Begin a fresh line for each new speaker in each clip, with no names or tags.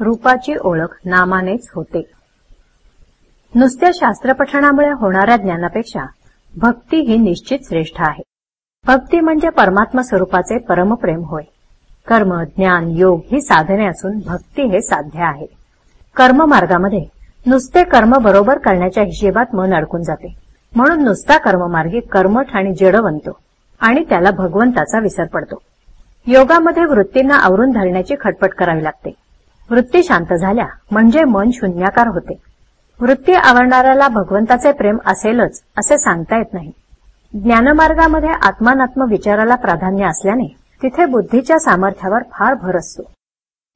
रूपाची ओळख नामानेच होते. नुसत्या शास्त्रपठणामुळे होणाऱ्या ज्ञानापेक्षा भक्ती ही निश्चित श्रेष्ठ आहे. भक्ती म्हणजे परमात्मा स्वरूपाचे परमप्रेम होय. कर्म ज्ञान योग ही साधने असून भक्ती हे साध्य आहे. कर्म मार्गामध्ये नुसते कर्म बरोबर करण्याच्या हिशेबात मन अडकून जाते. म्हणून नुसता कर्ममार्गी कर्मठ आणि जड बनतो आणि त्याला भगवंताचा विसर पडतो. योगामध्ये वृत्तींना आवरून धरण्याची खटपट करावी लागते. वृत्ती शांत झाल्या. म्हणजे मन शून्याकार होते. वृत्ती आवरणाऱ्याला भगवंताचे प्रेम असेलच असे सांगता येत नाही. ज्ञानमार्गामध्ये आत्मानात्म विचाराला प्राधान्य असल्याने तिथे बुद्धीच्या सामर्थ्यावर फार भर असतो.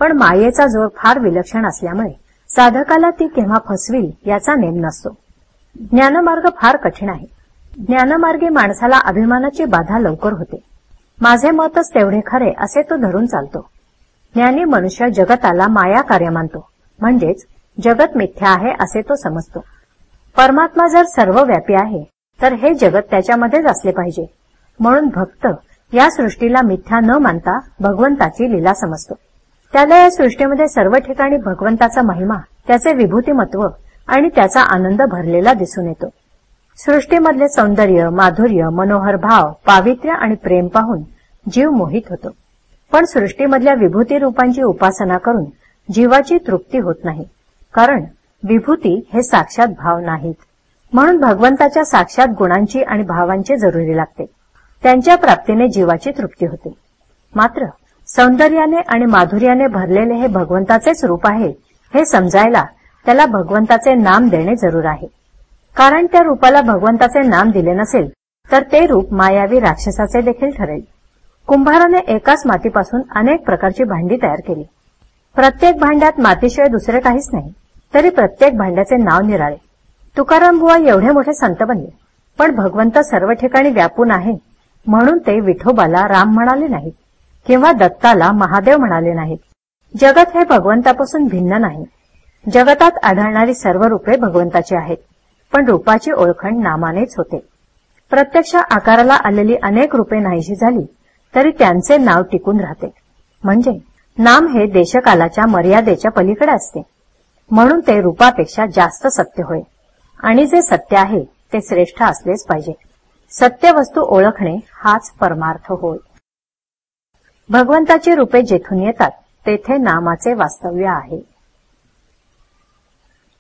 पण मायेचा जोर फार विलक्षण असल्यामुळे साधकाला ती केव्हा फसवी याचा नेम नसतो. ज्ञानमार्ग फार कठीण आहे. ज्ञानमार्गी माणसाला अभिमानाची बाधा लवकर होते. माझे मतच तेवढे खरे असे तो धरून चालतो. ज्ञानी मनुष्य जगताला माया कार्य मानतो. म्हणजेच जगत मिथ्या आहे असे तो समजतो. परमात्मा जर सर्वव्यापी आहे तर हे जगत त्याच्यामध्येच असले पाहिजे. म्हणून भक्त या सृष्टीला मिथ्या न मानता भगवंताची लीला समजतो. त्याला या सृष्टीमध्ये सर्व ठिकाणी भगवंताचा महिमा त्याचे विभूतिमत्व आणि त्याचा आनंद भरलेला दिसून येतो. सृष्टीमधले सौंदर्य माधुर्य मनोहर भाव पावित्र्य आणि प्रेम पाहून जीव मोहित होतो. पण सृष्टीमधल्या विभूती रूपांची उपासना करून जीवाची तृप्ती होत नाही. कारण विभूती हे साक्षात भाव नाहीत. म्हणून भगवंताच्या साक्षात गुणांची आणि भावांची जरुरी लागते. त्यांच्या प्राप्तीने जीवाची तृप्ती होते. मात्र सौंदर्याने आणि माधुर्याने भरलेले हे भगवंताचेच रूप आहे हे समजायला त्याला भगवंताचे नाम देणे जरूर आहे. कारण त्या रूपाला भगवंताचे नाम दिले नसेल तर ते रूप मायावी राक्षसाचे देखील ठरेल. कुंभाराने एकाच मातीपासून अनेक प्रकारची भांडी तयार केली. प्रत्येक भांड्यात मातीशिवाय दुसरे काहीच नाही तरी प्रत्येक भांड्याचे नाव निराळे. तुकाराम बुवा एवढे मोठे संत बनले पण भगवंत सर्व ठिकाणी व्यापून आहे म्हणून ते विठोबाला राम म्हणाले नाहीत किंवा दत्ताला महादेव म्हणाले नाहीत. जगत हे भगवंतापासून भिन्न नाही. जगतात आढळणारी सर्व रूपे भगवंताची आहेत पण रूपाची ओळखण नामानेच होते. प्रत्यक्ष आकाराला आलेली अनेक रूपे नाहीशी झाली तरी त्यांचे नाव टिकून राहते. म्हणजे नाम हे देशकालाच्या मर्यादेच्या पलीकडे असते. म्हणून ते रूपापेक्षा जास्त सत्य होय. आणि जे सत्य आहे ते श्रेष्ठ असलेच पाहिजे. सत्य वस्तू ओळखणे हाच परमार्थ होय. भगवंताची रूपे जेथून येतात तेथे नामाचे वास्तव्य आहे.